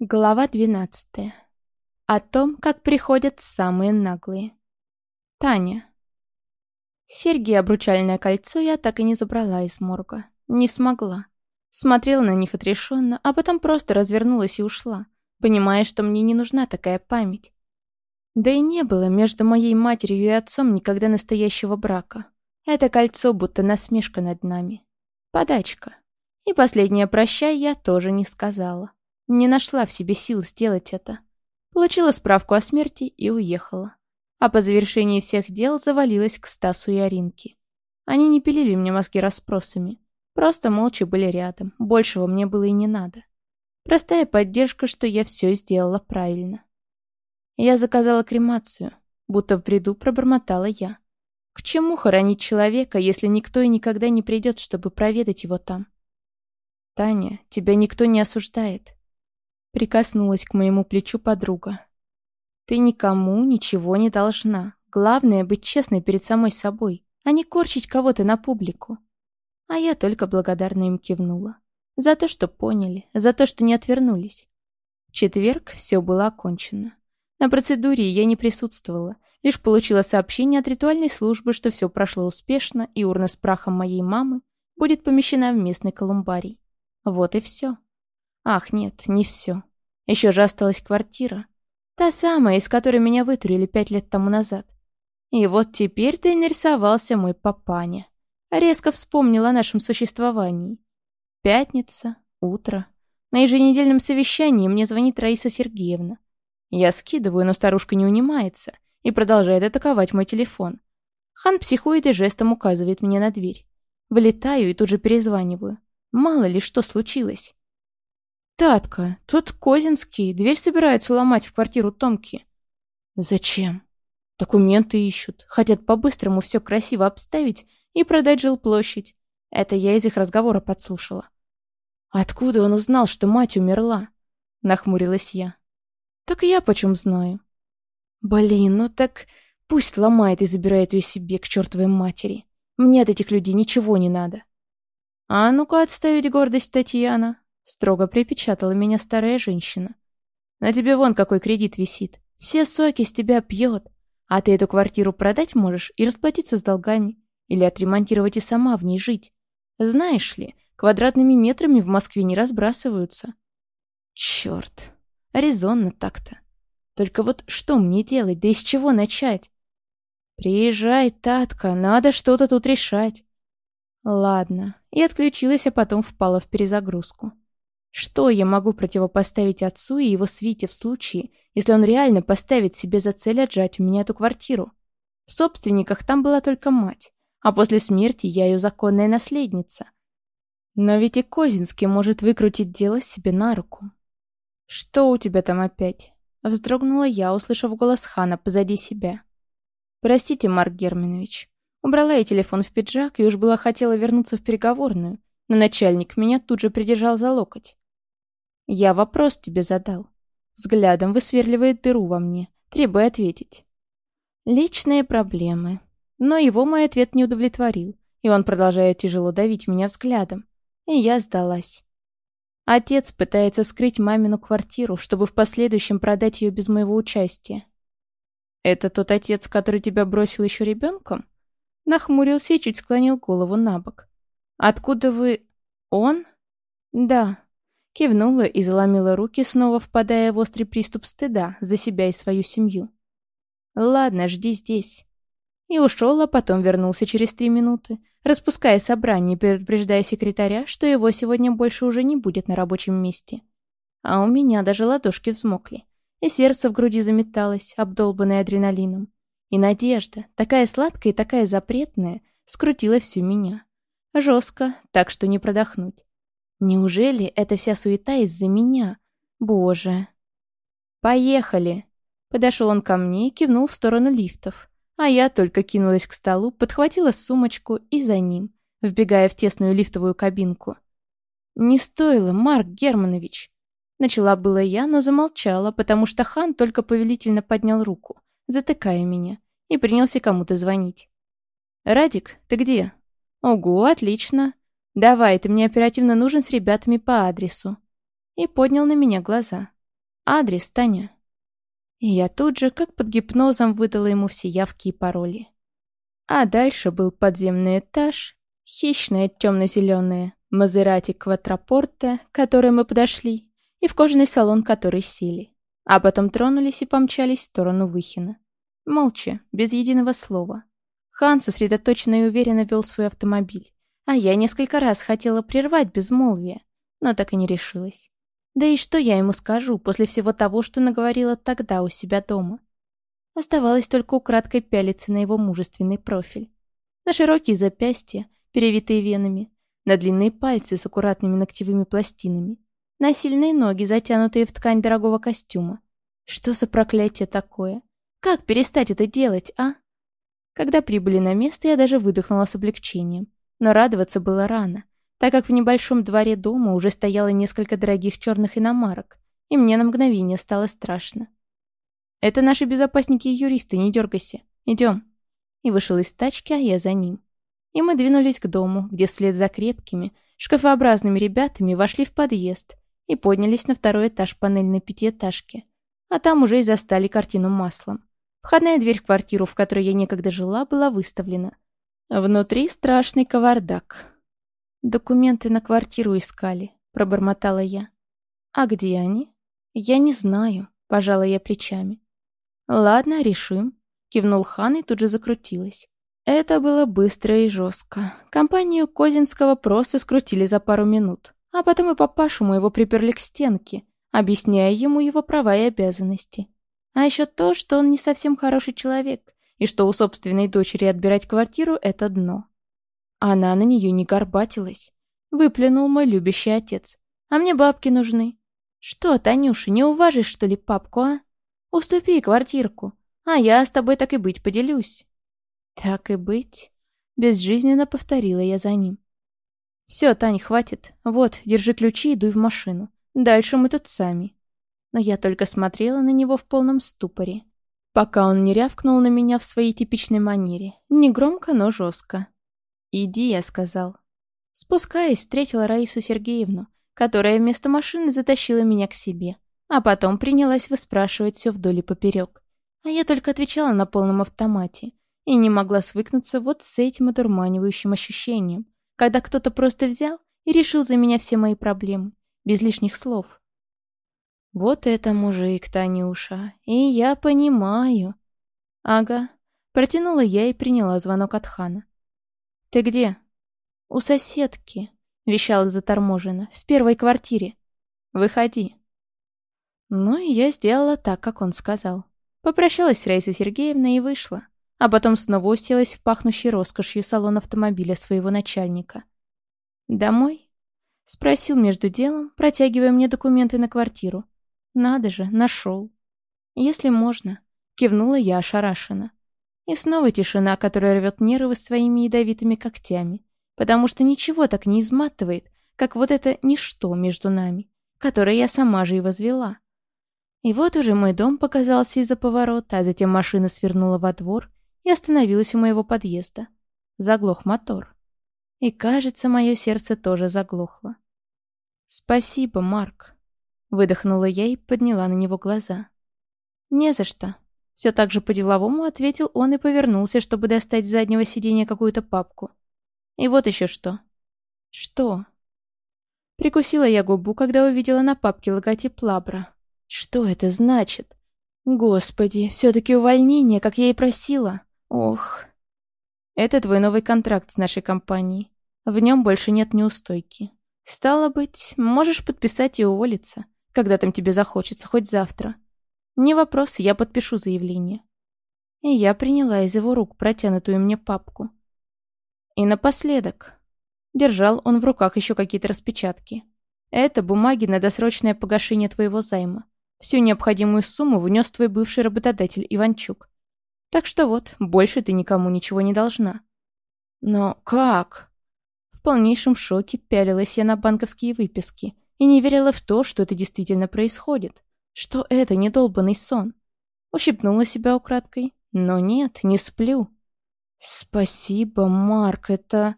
Глава 12. О том, как приходят самые наглые. Таня. Серьги и обручальное кольцо я так и не забрала из морга. Не смогла. Смотрела на них отрешенно, а потом просто развернулась и ушла, понимая, что мне не нужна такая память. Да и не было между моей матерью и отцом никогда настоящего брака. Это кольцо будто насмешка над нами. Подачка. И последнее «прощай» я тоже не сказала. Не нашла в себе сил сделать это. Получила справку о смерти и уехала. А по завершении всех дел завалилась к Стасу и Аринке. Они не пилили мне мозги расспросами. Просто молча были рядом. Большего мне было и не надо. Простая поддержка, что я все сделала правильно. Я заказала кремацию. Будто в бреду пробормотала я. К чему хоронить человека, если никто и никогда не придет, чтобы проведать его там? Таня, тебя никто не осуждает. Прикоснулась к моему плечу подруга. «Ты никому ничего не должна. Главное — быть честной перед самой собой, а не корчить кого-то на публику». А я только благодарно им кивнула. За то, что поняли, за то, что не отвернулись. В четверг все было окончено. На процедуре я не присутствовала, лишь получила сообщение от ритуальной службы, что все прошло успешно, и урна с прахом моей мамы будет помещена в местный колумбарий. Вот и все. Ах, нет, не все. Еще же осталась квартира. Та самая, из которой меня вытурили пять лет тому назад. И вот теперь-то и нарисовался мой папаня. Резко вспомнил о нашем существовании. Пятница, утро. На еженедельном совещании мне звонит Раиса Сергеевна. Я скидываю, но старушка не унимается и продолжает атаковать мой телефон. Хан психует и жестом указывает мне на дверь. Вылетаю и тут же перезваниваю. Мало ли что случилось. «Татка, тут Козинский, дверь собираются ломать в квартиру Томки». «Зачем?» «Документы ищут, хотят по-быстрому все красиво обставить и продать жилплощадь. Это я из их разговора подслушала». «Откуда он узнал, что мать умерла?» Нахмурилась я. «Так я почем знаю?» «Блин, ну так пусть ломает и забирает ее себе к чертовой матери. Мне от этих людей ничего не надо». «А ну-ка отставить гордость, Татьяна!» Строго припечатала меня старая женщина. На тебе вон какой кредит висит. Все соки с тебя пьет. А ты эту квартиру продать можешь и расплатиться с долгами. Или отремонтировать и сама в ней жить. Знаешь ли, квадратными метрами в Москве не разбрасываются. Черт, резонно так-то. Только вот что мне делать, да из чего начать? Приезжай, Татка, надо что-то тут решать. Ладно, и отключилась, а потом впала в перезагрузку. Что я могу противопоставить отцу и его свите в случае, если он реально поставит себе за цель отжать у меня эту квартиру? В собственниках там была только мать, а после смерти я ее законная наследница. Но ведь и Козинский может выкрутить дело себе на руку. «Что у тебя там опять?» Вздрогнула я, услышав голос Хана позади себя. «Простите, Марк Германович». Убрала я телефон в пиджак и уж была хотела вернуться в переговорную, но начальник меня тут же придержал за локоть. «Я вопрос тебе задал». Взглядом высверливает дыру во мне, требуя ответить. Личные проблемы. Но его мой ответ не удовлетворил, и он продолжает тяжело давить меня взглядом. И я сдалась. Отец пытается вскрыть мамину квартиру, чтобы в последующем продать ее без моего участия. «Это тот отец, который тебя бросил еще ребенком?» Нахмурился и чуть склонил голову на бок. «Откуда вы...» «Он?» «Да». Кивнула и заломила руки, снова впадая в острый приступ стыда за себя и свою семью. «Ладно, жди здесь». И ушел, а потом вернулся через три минуты, распуская собрание, предупреждая секретаря, что его сегодня больше уже не будет на рабочем месте. А у меня даже ладошки взмокли, и сердце в груди заметалось, обдолбанное адреналином. И надежда, такая сладкая и такая запретная, скрутила всю меня. Жестко, так что не продохнуть. Неужели эта вся суета из-за меня? Боже. Поехали. Подошел он ко мне и кивнул в сторону лифтов. А я только кинулась к столу, подхватила сумочку и за ним, вбегая в тесную лифтовую кабинку. «Не стоило, Марк Германович!» Начала было я, но замолчала, потому что хан только повелительно поднял руку, затыкая меня, и принялся кому-то звонить. «Радик, ты где?» «Ого, отлично. Давай, ты мне оперативно нужен с ребятами по адресу». И поднял на меня глаза. Адрес, Таня. И я тут же, как под гипнозом, выдала ему все явки и пароли. А дальше был подземный этаж, хищное темно-зеленое Мазерати Кватрапорта, к которой мы подошли, и в кожаный салон, который сели. А потом тронулись и помчались в сторону Выхина. Молча, без единого слова. Хан сосредоточенно и уверенно вел свой автомобиль, а я несколько раз хотела прервать безмолвие, но так и не решилась. Да и что я ему скажу после всего того, что наговорила тогда у себя дома? Оставалось только украдкой пялиться на его мужественный профиль. На широкие запястья, перевитые венами, на длинные пальцы с аккуратными ногтевыми пластинами, на сильные ноги, затянутые в ткань дорогого костюма. Что за проклятие такое? Как перестать это делать, а? Когда прибыли на место, я даже выдохнула с облегчением. Но радоваться было рано так как в небольшом дворе дома уже стояло несколько дорогих черных иномарок, и мне на мгновение стало страшно. «Это наши безопасники и юристы, не дергайся. Идем». И вышел из тачки, а я за ним. И мы двинулись к дому, где вслед за крепкими, шкафообразными ребятами вошли в подъезд и поднялись на второй этаж панельной пятиэтажки. А там уже и застали картину маслом. Входная дверь в квартиру, в которой я некогда жила, была выставлена. Внутри страшный кавардак. «Документы на квартиру искали», — пробормотала я. «А где они?» «Я не знаю», — пожала я плечами. «Ладно, решим», — кивнул хан и тут же закрутилась. Это было быстро и жестко. Компанию Козинского просто скрутили за пару минут, а потом и папашу моего приперли к стенке, объясняя ему его права и обязанности. А еще то, что он не совсем хороший человек, и что у собственной дочери отбирать квартиру — это дно. Она на нее не горбатилась. Выплюнул мой любящий отец. А мне бабки нужны. Что, Танюша, не уважишь, что ли, папку, а? Уступи квартирку, а я с тобой так и быть поделюсь. Так и быть. Безжизненно повторила я за ним. Все, Тань, хватит. Вот, держи ключи и дуй в машину. Дальше мы тут сами. Но я только смотрела на него в полном ступоре, пока он не рявкнул на меня в своей типичной манере. Не громко, но жестко. «Иди», — я сказал. Спускаясь, встретила Раису Сергеевну, которая вместо машины затащила меня к себе, а потом принялась выспрашивать все вдоль и поперек. А я только отвечала на полном автомате и не могла свыкнуться вот с этим одурманивающим ощущением, когда кто-то просто взял и решил за меня все мои проблемы, без лишних слов. Вот это мужик, Танюша, и я понимаю. Ага, протянула я и приняла звонок от Хана. «Ты где?» «У соседки», — вещала заторможенно, — «в первой квартире. Выходи». Ну и я сделала так, как он сказал. Попрощалась с Раисой Сергеевной и вышла, а потом снова уселась в пахнущий роскошью салон автомобиля своего начальника. «Домой?» — спросил между делом, протягивая мне документы на квартиру. «Надо же, нашел». «Если можно», — кивнула я ошарашенно. И снова тишина, которая рвет нервы своими ядовитыми когтями. Потому что ничего так не изматывает, как вот это ничто между нами, которое я сама же и возвела. И вот уже мой дом показался из-за поворота, а затем машина свернула во двор и остановилась у моего подъезда. Заглох мотор. И, кажется, мое сердце тоже заглохло. «Спасибо, Марк», — выдохнула я и подняла на него глаза. «Не за что», все так же по-деловому ответил он и повернулся, чтобы достать с заднего сиденья какую-то папку. И вот еще что. Что? Прикусила я губу, когда увидела на папке логотип Лабра. Что это значит? Господи, все-таки увольнение, как я и просила. Ох. Это твой новый контракт с нашей компанией. В нем больше нет неустойки. Стало быть, можешь подписать и уволиться, когда там тебе захочется, хоть завтра. «Не вопрос, я подпишу заявление». И я приняла из его рук протянутую мне папку. И напоследок. Держал он в руках еще какие-то распечатки. Это бумаги на досрочное погашение твоего займа. Всю необходимую сумму внес твой бывший работодатель Иванчук. Так что вот, больше ты никому ничего не должна. Но как? В полнейшем шоке пялилась я на банковские выписки и не верила в то, что это действительно происходит. Что это, недолбанный сон? Ущипнула себя украдкой. Но нет, не сплю. Спасибо, Марк, это...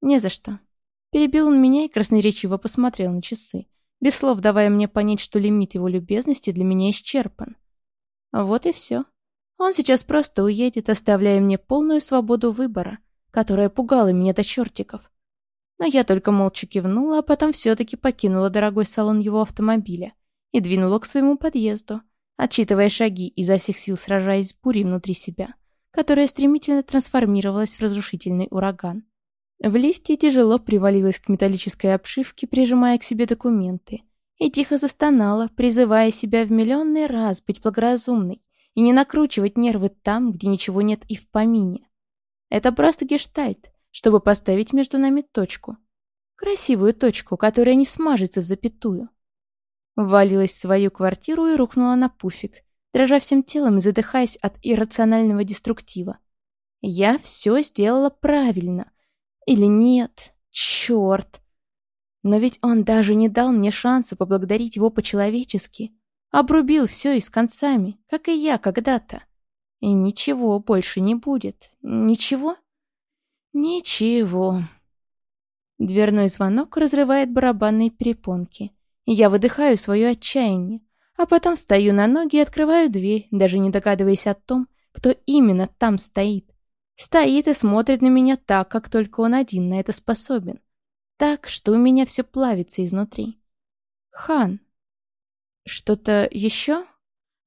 Не за что. Перебил он меня и красноречиво посмотрел на часы, без слов давая мне понять, что лимит его любезности для меня исчерпан. Вот и все. Он сейчас просто уедет, оставляя мне полную свободу выбора, которая пугала меня до чертиков. Но я только молча кивнула, а потом все-таки покинула дорогой салон его автомобиля и двинула к своему подъезду, отчитывая шаги, изо всех сил сражаясь с бурей внутри себя, которая стремительно трансформировалась в разрушительный ураган. В лифте тяжело привалилась к металлической обшивке, прижимая к себе документы, и тихо застонала, призывая себя в миллионный раз быть благоразумной и не накручивать нервы там, где ничего нет и в помине. Это просто гештальт, чтобы поставить между нами точку. Красивую точку, которая не смажется в запятую. Ввалилась в свою квартиру и рухнула на пуфик, дрожа всем телом и задыхаясь от иррационального деструктива. Я все сделала правильно — или нет? Черт! Но ведь он даже не дал мне шанса поблагодарить его по-человечески. Обрубил все и с концами, как и я когда-то. И ничего больше не будет. Ничего? Ничего. Дверной звонок разрывает барабанные перепонки. Я выдыхаю свое отчаяние. А потом встаю на ноги и открываю дверь, даже не догадываясь о том, кто именно там стоит. Стоит и смотрит на меня так, как только он один на это способен. Так, что у меня все плавится изнутри. Хан. Что-то еще?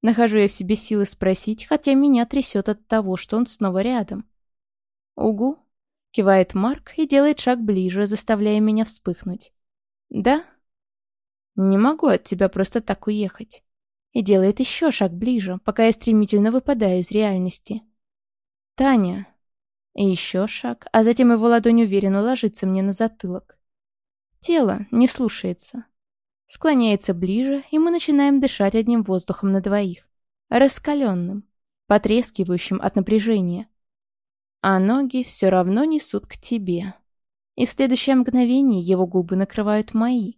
Нахожу я в себе силы спросить, хотя меня трясет от того, что он снова рядом. «Угу», — кивает Марк и делает шаг ближе, заставляя меня вспыхнуть. «Да?» «Не могу от тебя просто так уехать». И делает еще шаг ближе, пока я стремительно выпадаю из реальности. «Таня», и еще шаг, а затем его ладонь уверенно ложится мне на затылок. Тело не слушается. Склоняется ближе, и мы начинаем дышать одним воздухом на двоих. Раскаленным, потрескивающим от напряжения. А ноги все равно несут к тебе. И в следующее мгновение его губы накрывают мои,